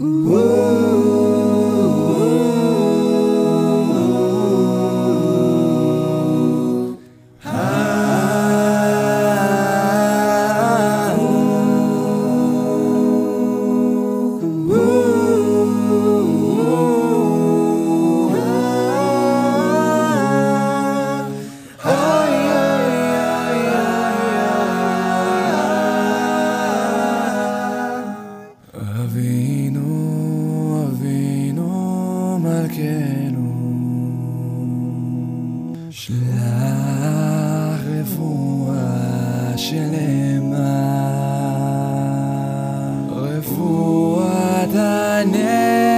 Ooh. Ooh. מלכנו, שלח רפואה שלמה, רפואת הנפש,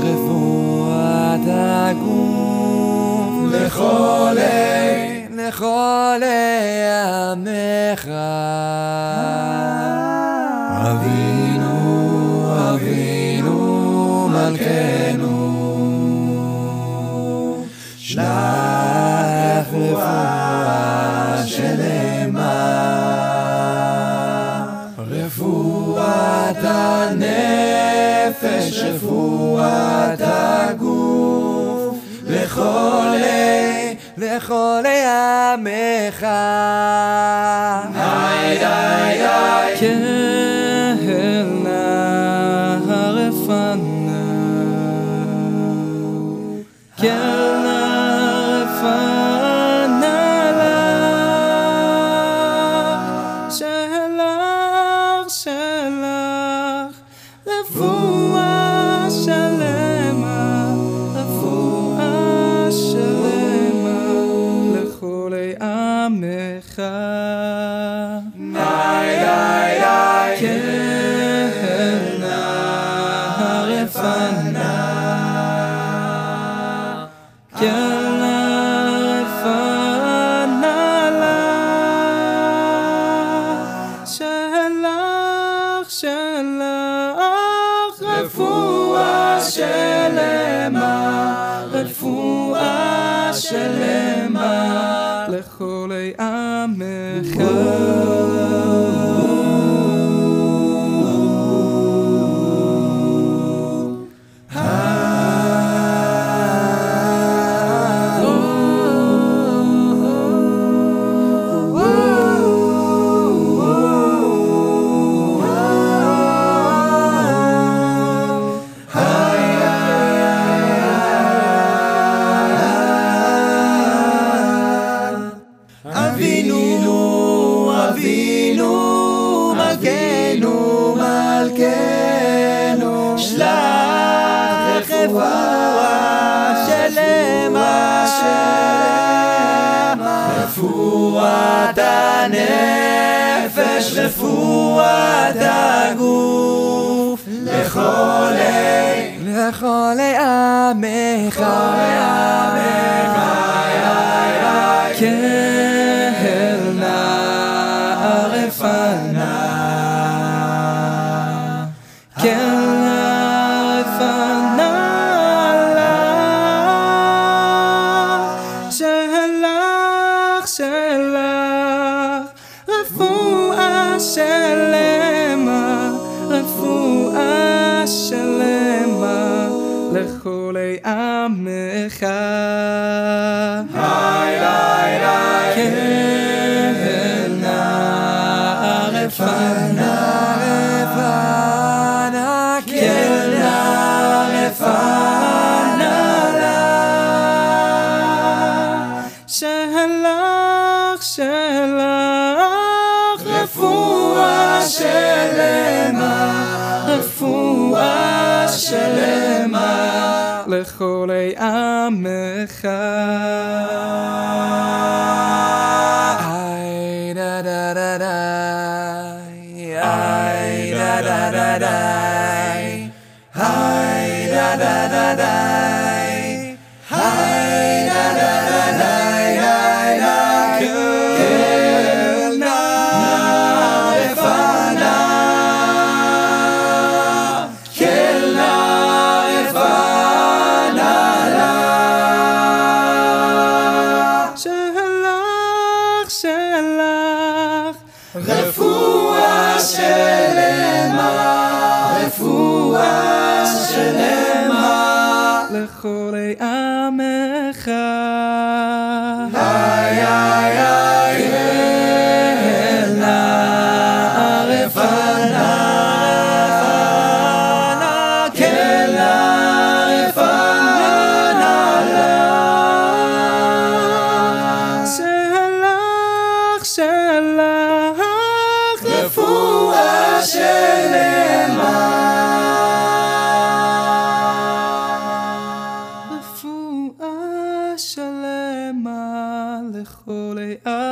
רפואת הגוף, לחולי, לחולי עמך. אבינו, אבינו מלכנו, שלח רפואה שלמה, רפואת הנפש, רפואת הגוף, לחולי, לחולי עמך. איי איי איי Kelna harefana Kelna harefana שלמה, רפואה שלמה, לכל עמך. מלכנו, שלח רפואה שלמה, רפואת הנפש, רפואת הגוף, לחולי, לחולי עמך, Kelna שלמה, רפואה שלמה, לכולי עמך. וכולי עמך. Da da da da. I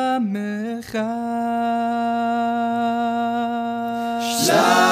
לכל עמך. שלום